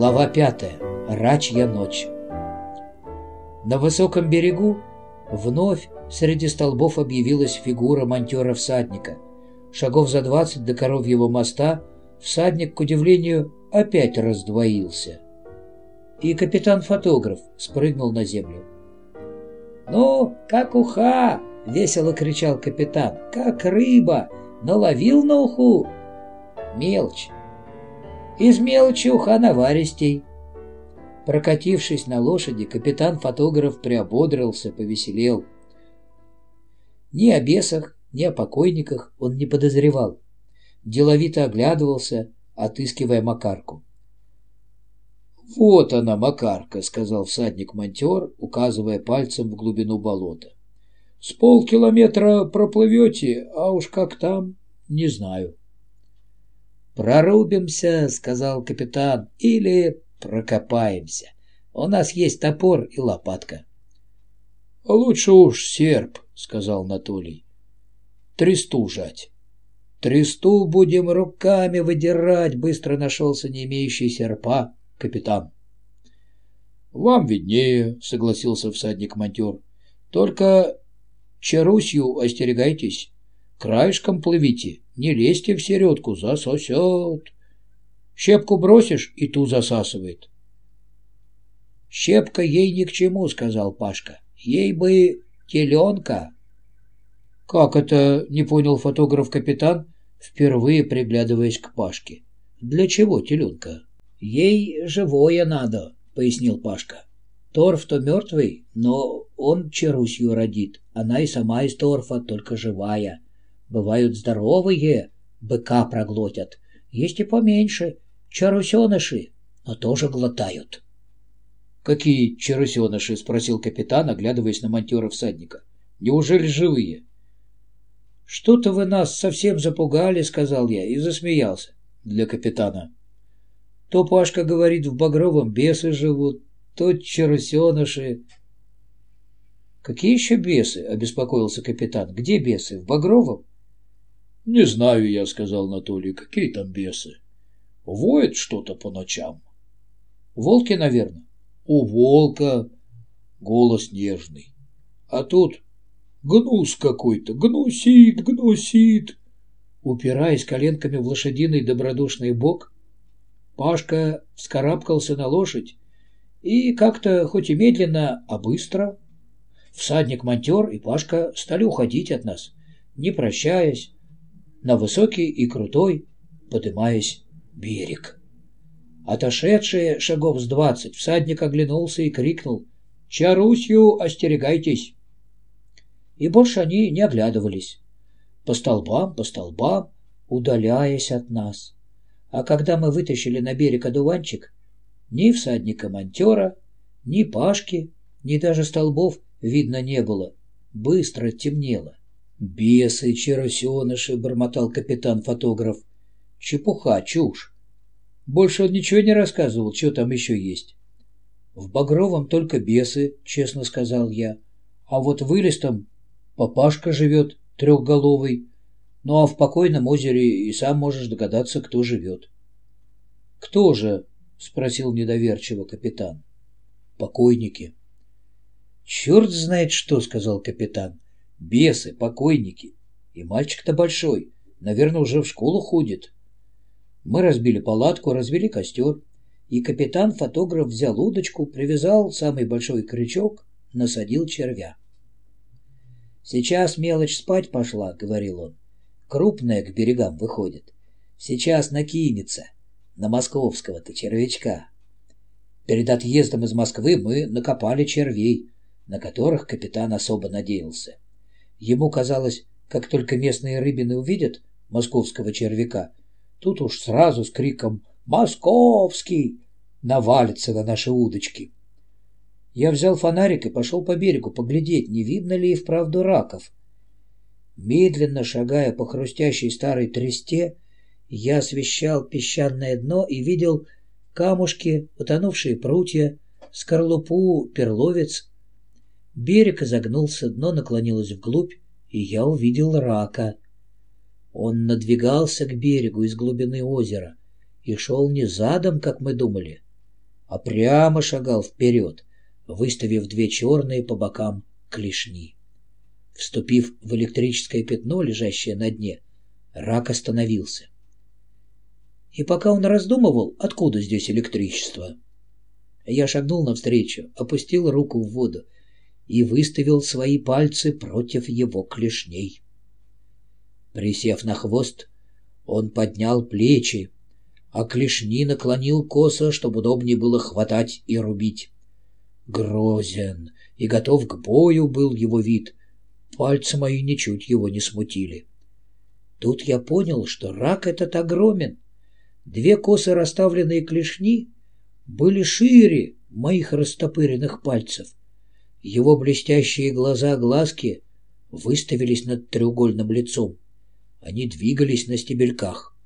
Глава пятая. Рачья ночь. На высоком берегу вновь среди столбов объявилась фигура монтера-всадника. Шагов за двадцать до коровьего моста всадник, к удивлению, опять раздвоился. И капитан-фотограф спрыгнул на землю. «Ну, как уха!» — весело кричал капитан. «Как рыба! Наловил на уху!» «Мелочь! Из мелочи уха наваристей!» Прокатившись на лошади, капитан-фотограф приободрился, повеселел. Ни о бесах, ни о покойниках он не подозревал. Деловито оглядывался, отыскивая Макарку. «Вот она, Макарка», — сказал всадник-монтер, указывая пальцем в глубину болота. «С полкилометра проплывете, а уж как там, не знаю». «Прорубимся», — сказал капитан, — «или Прокопаемся. У нас есть топор и лопатка. — лучше уж серп, — сказал Анатолий. — Тресту жать. — Тресту будем руками выдирать, — быстро нашелся не имеющий серпа капитан. — Вам виднее, — согласился всадник-монтер. — Только Чарусью остерегайтесь. Краешком плывите, не лезьте в середку, засосет. Щепку бросишь, и ту засасывает. «Щепка ей ни к чему», — сказал Пашка. «Ей бы теленка». «Как это?» — не понял фотограф-капитан, впервые приглядываясь к Пашке. «Для чего теленка?» «Ей живое надо», — пояснил Пашка. «Торф-то мертвый, но он Черусью родит. Она и сама из торфа, только живая. Бывают здоровые, быка проглотят. Есть и поменьше, Чарусеныши, но тоже глотают. «Какие чарусеныши?» — спросил капитан, оглядываясь на монтера всадника. «Неужели живые?» «Что-то вы нас совсем запугали», — сказал я и засмеялся для капитана. То Пашка говорит, в Багровом бесы живут, то чарусеныши. «Какие еще бесы?» — обеспокоился капитан. «Где бесы? В Багровом?» «Не знаю я», — сказал Анатолий. «Какие там бесы?» Воет что-то по ночам. Волки, наверное. У волка голос нежный. А тут гнус какой-то, гнусит, гнусит. Упираясь коленками в лошадиный добродушный бок, Пашка вскарабкался на лошадь и как-то, хоть и медленно, а быстро, всадник-монтер и Пашка стали уходить от нас, не прощаясь, на высокий и крутой, подымаясь берег. Отошедшие шагов с двадцать, всадник оглянулся и крикнул «Чарусью остерегайтесь!» И больше они не оглядывались. По столбам, по столбам, удаляясь от нас. А когда мы вытащили на берег одуванчик, ни всадника-монтера, ни Пашки, ни даже столбов видно не было. Быстро темнело. «Бесы, черосеныши!» — бормотал капитан-фотограф. Чепуха, чушь. Больше он ничего не рассказывал, что там еще есть. В Багровом только бесы, честно сказал я. А вот в Илистом папашка живет, трехголовый. Ну а в покойном озере и сам можешь догадаться, кто живет. Кто же? Спросил недоверчиво капитан. Покойники. Черт знает что, сказал капитан. Бесы, покойники. И мальчик-то большой. Наверное, уже в школу ходит. Мы разбили палатку, развели костер, и капитан-фотограф взял удочку, привязал самый большой крючок, насадил червя. «Сейчас мелочь спать пошла», — говорил он. «Крупная к берегам выходит. Сейчас накинется. На московского-то червячка». Перед отъездом из Москвы мы накопали червей, на которых капитан особо надеялся. Ему казалось, как только местные рыбины увидят московского червяка, Тут уж сразу с криком «Московский!» навалится на наши удочки. Я взял фонарик и пошел по берегу поглядеть, не видно ли и вправду раков. Медленно шагая по хрустящей старой тресте, я освещал песчаное дно и видел камушки, утонувшие прутья, скорлупу, перловец. Берег изогнулся, дно наклонилось вглубь, и я увидел рака — он надвигался к берегу из глубины озера и шел не задом, как мы думали, а прямо шагал вперед, выставив две черные по бокам клешни. Вступив в электрическое пятно, лежащее на дне, рак остановился. И пока он раздумывал, откуда здесь электричество, я шагнул навстречу, опустил руку в воду и выставил свои пальцы против его клешней. Присев на хвост, он поднял плечи, а клешни наклонил косо, чтобы удобнее было хватать и рубить. Грозен и готов к бою был его вид. Пальцы мои ничуть его не смутили. Тут я понял, что рак этот огромен. Две косо расставленные клешни были шире моих растопыренных пальцев. Его блестящие глаза-глазки выставились над треугольным лицом. Они двигались на стебельках.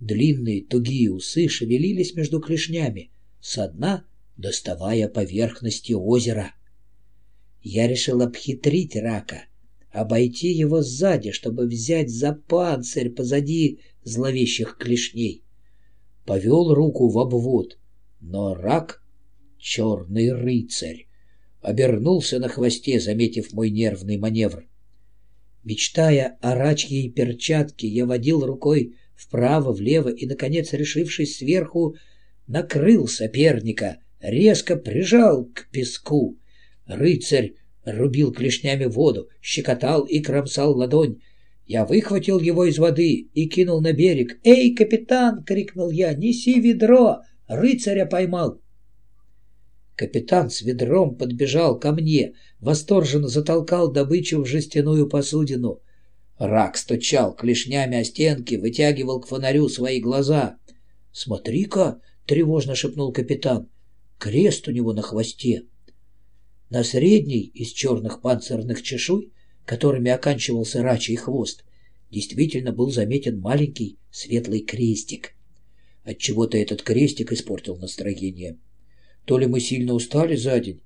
Длинные тугие усы шевелились между клешнями, со дна доставая поверхности озера. Я решил обхитрить рака, обойти его сзади, чтобы взять за панцирь позади зловещих клешней. Повел руку в обвод, но рак, черный рыцарь, обернулся на хвосте, заметив мой нервный маневр. Мечтая о рачьей перчатке, я водил рукой вправо-влево и, наконец, решившись сверху, накрыл соперника, резко прижал к песку. Рыцарь рубил клешнями воду, щекотал и кромсал ладонь. Я выхватил его из воды и кинул на берег. «Эй, капитан!» — крикнул я. «Неси ведро! Рыцаря поймал!» Капитан с ведром подбежал ко мне, восторженно затолкал добычу в жестяную посудину. Рак стучал клешнями о стенки, вытягивал к фонарю свои глаза. «Смотри-ка!» — тревожно шепнул капитан. «Крест у него на хвосте!» На средней из черных панцирных чешуй, которыми оканчивался рачий хвост, действительно был заметен маленький светлый крестик. Отчего-то этот крестик испортил настроение. То ли мы сильно устали за день,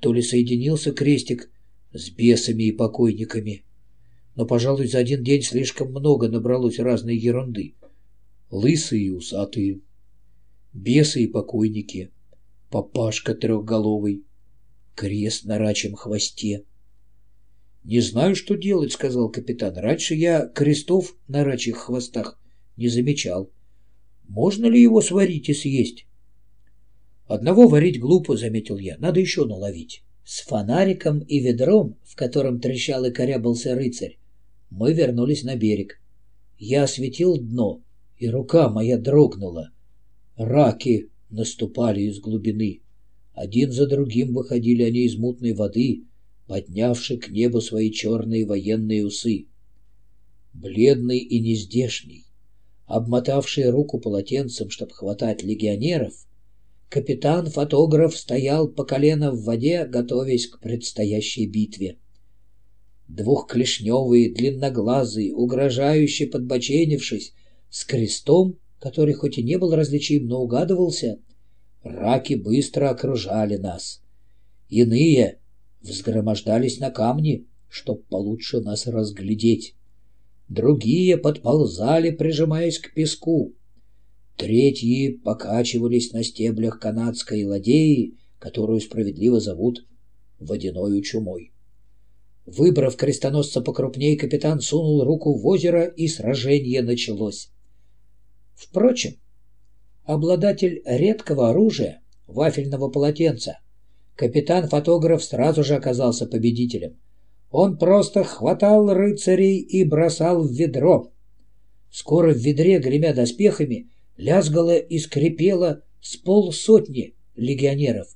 то ли соединился крестик с бесами и покойниками. Но, пожалуй, за один день слишком много набралось разной ерунды. Лысые и усатые, бесы и покойники, папашка трехголовый, крест на рачьем хвосте. «Не знаю, что делать», — сказал капитан. «Раньше я крестов на рачьих хвостах не замечал. Можно ли его сварить и съесть?» «Одного варить глупо», — заметил я. «Надо еще наловить». С фонариком и ведром, в котором трещал и корябался рыцарь, мы вернулись на берег. Я осветил дно, и рука моя дрогнула. Раки наступали из глубины. Один за другим выходили они из мутной воды, поднявши к небу свои черные военные усы. Бледный и нездешний, обмотавший руку полотенцем, чтобы хватать легионеров, капитан-фотограф стоял по колено в воде, готовясь к предстоящей битве. Двухклешневый, длинноглазый, угрожающий подбоченившись, с крестом, который хоть и не был различим, но угадывался, раки быстро окружали нас. Иные взгромождались на камни, чтоб получше нас разглядеть. Другие подползали, прижимаясь к песку. Третьи покачивались на стеблях канадской ладеи, которую справедливо зовут водяною чумой. Выбрав крестоносца покрупнее, капитан сунул руку в озеро, и сражение началось. Впрочем, обладатель редкого оружия, вафельного полотенца, капитан-фотограф сразу же оказался победителем. Он просто хватал рыцарей и бросал в ведро. Скоро в ведре, гремя доспехами, лязгало и скрипело с полсотни легионеров.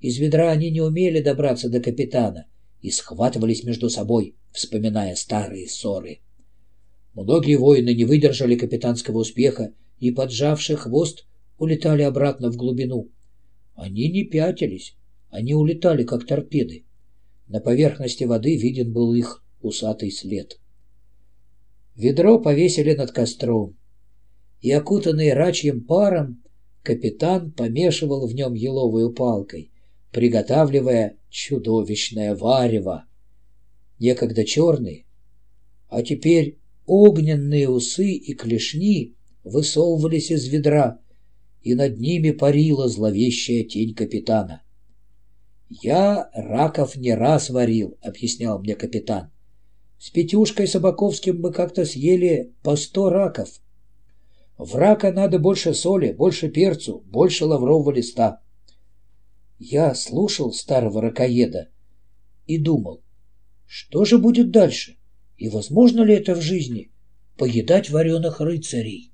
Из ведра они не умели добраться до капитана и схватывались между собой, вспоминая старые ссоры. Многие воины не выдержали капитанского успеха и, поджавши хвост, улетали обратно в глубину. Они не пятились, они улетали, как торпеды. На поверхности воды виден был их усатый след. Ведро повесили над костром и, окутанный рачьим паром, капитан помешивал в нем еловую палкой, приготавливая чудовищное варево. Некогда черные, а теперь огненные усы и клешни высовывались из ведра, и над ними парила зловещая тень капитана. «Я раков не раз варил», — объяснял мне капитан. «С Петюшкой Собаковским мы как-то съели по сто раков. В рака надо больше соли, больше перцу, больше лаврового листа». Я слушал старого ракоеда и думал, что же будет дальше, и возможно ли это в жизни — поедать вареных рыцарей?